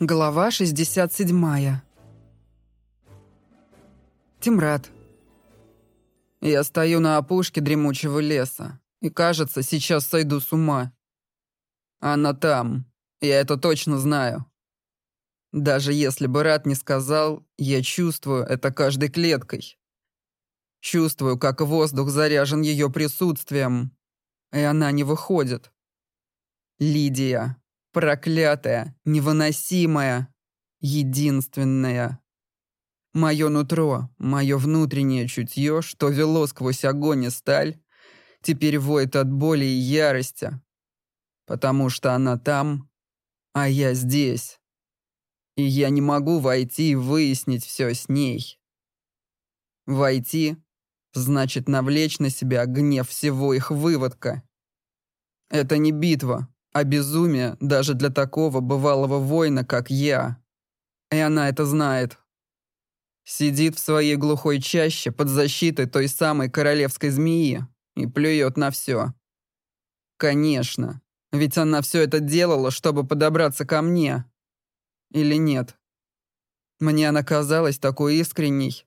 Глава 67. Тимрад. Я стою на опушке дремучего леса и, кажется, сейчас сойду с ума. Она там, я это точно знаю. Даже если бы Рад не сказал, я чувствую это каждой клеткой. Чувствую, как воздух заряжен ее присутствием, и она не выходит. Лидия. Проклятая, невыносимая, единственная. Мое нутро, мое внутреннее чутье, что вело сквозь огонь и сталь, теперь воет от боли и ярости, потому что она там, а я здесь. И я не могу войти и выяснить все с ней. Войти значит навлечь на себя гнев всего их выводка. Это не битва, а безумие даже для такого бывалого воина, как я. И она это знает. Сидит в своей глухой чаще под защитой той самой королевской змеи и плюет на все. Конечно, ведь она все это делала, чтобы подобраться ко мне. Или нет? Мне она казалась такой искренней.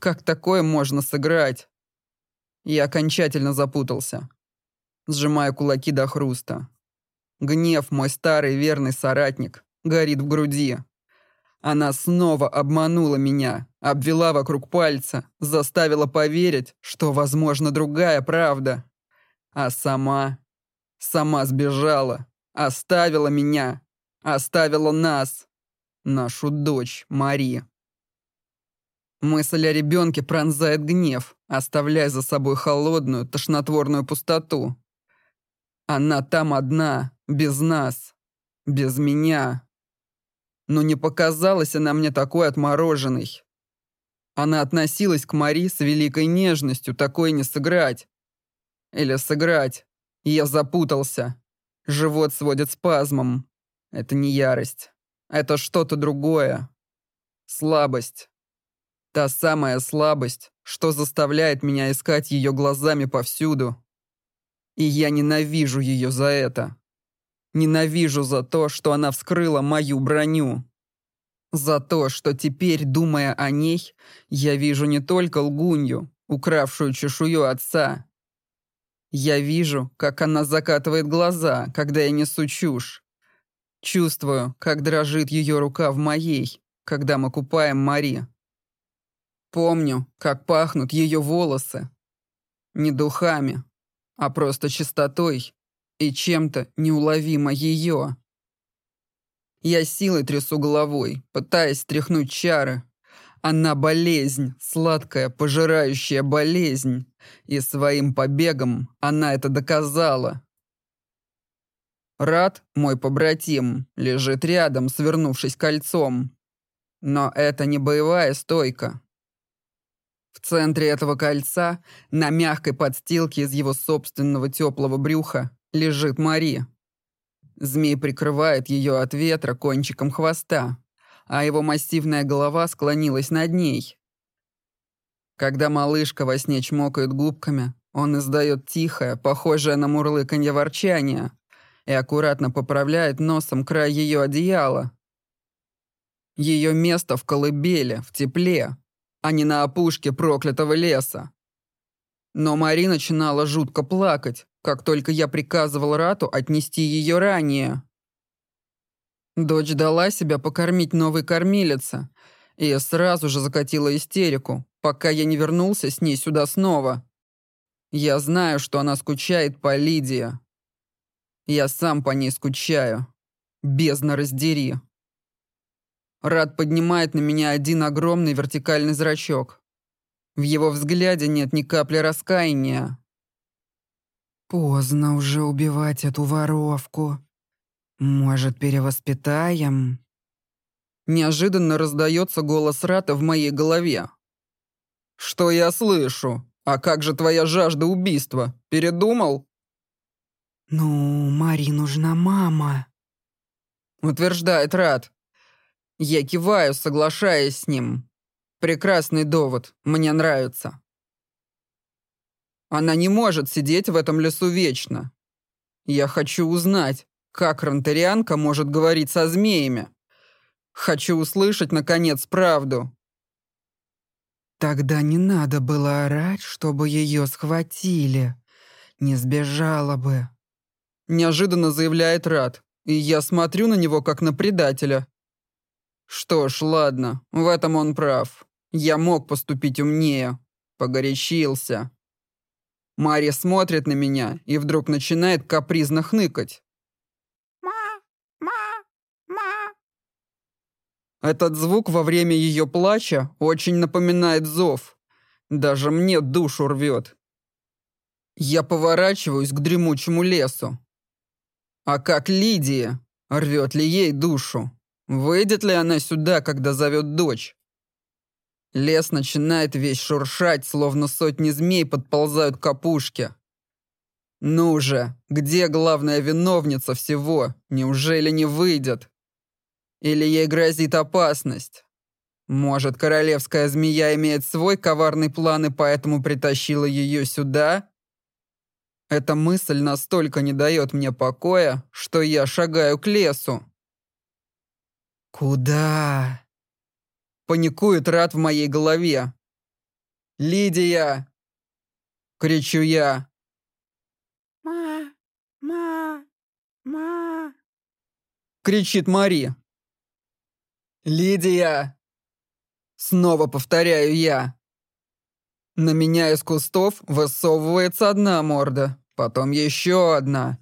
Как такое можно сыграть? Я окончательно запутался. Сжимаю кулаки до хруста. Гнев, мой старый верный соратник, горит в груди. Она снова обманула меня, обвела вокруг пальца, заставила поверить, что, возможно, другая правда. А сама... Сама сбежала, оставила меня, оставила нас, нашу дочь Мари. Мысль о ребенке пронзает гнев, оставляя за собой холодную, тошнотворную пустоту. Она там одна, без нас. Без меня. Но не показалась она мне такой отмороженной. Она относилась к Мари с великой нежностью, такой не сыграть. Или сыграть. Я запутался. Живот сводит спазмом. Это не ярость. Это что-то другое. Слабость. Та самая слабость, что заставляет меня искать ее глазами повсюду. И я ненавижу ее за это. Ненавижу за то, что она вскрыла мою броню. За то, что теперь, думая о ней, я вижу не только лгунью, укравшую чешую отца. Я вижу, как она закатывает глаза, когда я несу чушь. Чувствую, как дрожит ее рука в моей, когда мы купаем Мари. Помню, как пахнут ее волосы. Не духами, а просто чистотой и чем-то неуловимо ее. Я силой трясу головой, пытаясь стряхнуть чары. Она болезнь, сладкая, пожирающая болезнь. И своим побегом она это доказала. Рад, мой побратим, лежит рядом, свернувшись кольцом. Но это не боевая стойка. В центре этого кольца, на мягкой подстилке из его собственного теплого брюха, лежит Мари. Змей прикрывает ее от ветра кончиком хвоста, а его массивная голова склонилась над ней. Когда малышка во сне чмокает губками, он издает тихое, похожее на мурлыканье ворчание и аккуратно поправляет носом край ее одеяла. Ее место в колыбели, в тепле, а не на опушке проклятого леса. Но Мари начинала жутко плакать, как только я приказывал Рату отнести ее ранее. Дочь дала себя покормить новой кормилице и сразу же закатила истерику, пока я не вернулся с ней сюда снова. Я знаю, что она скучает по Лидии. Я сам по ней скучаю. Бездна раздери. Рад поднимает на меня один огромный вертикальный зрачок. В его взгляде нет ни капли раскаяния. «Поздно уже убивать эту воровку. Может, перевоспитаем?» Неожиданно раздается голос Рата в моей голове. «Что я слышу? А как же твоя жажда убийства? Передумал?» «Ну, Мари нужна мама», — утверждает Рат. Я киваю, соглашаясь с ним. Прекрасный довод, мне нравится. Она не может сидеть в этом лесу вечно. Я хочу узнать, как ронтерианка может говорить со змеями. Хочу услышать, наконец, правду. Тогда не надо было орать, чтобы ее схватили. Не сбежала бы. Неожиданно заявляет Рад, и я смотрю на него, как на предателя. Что ж, ладно, в этом он прав. Я мог поступить умнее. Погорячился. Мария смотрит на меня и вдруг начинает капризно хныкать. Ма, ма, ма. Этот звук во время ее плача очень напоминает зов. Даже мне душу рвет. Я поворачиваюсь к дремучему лесу. А как Лидия? Рвет ли ей душу? Выйдет ли она сюда, когда зовет дочь? Лес начинает весь шуршать, словно сотни змей подползают к опушке. Ну же, где главная виновница всего? Неужели не выйдет? Или ей грозит опасность? Может, королевская змея имеет свой коварный план и поэтому притащила ее сюда? Эта мысль настолько не дает мне покоя, что я шагаю к лесу. «Куда?» Паникует рад в моей голове. «Лидия!» Кричу я. Ма, ма, ма. Кричит Мари. «Лидия!» Снова повторяю я. На меня из кустов высовывается одна морда, потом еще одна,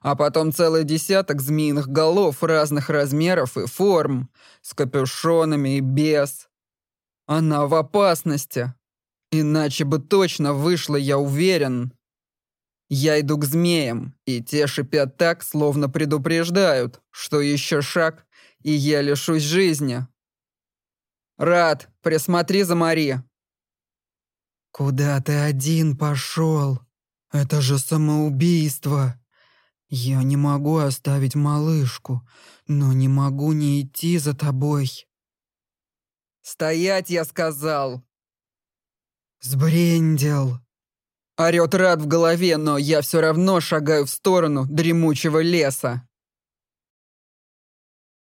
а потом целый десяток змеиных голов разных размеров и форм, с капюшонами и без. Она в опасности. Иначе бы точно вышло, я уверен. Я иду к змеям, и те шипят так, словно предупреждают, что еще шаг, и я лишусь жизни. Рад, присмотри за Мари. «Куда ты один пошел? Это же самоубийство!» «Я не могу оставить малышку, но не могу не идти за тобой». «Стоять, я сказал!» «Сбрендил!» Орёт рад в голове, но я все равно шагаю в сторону дремучего леса.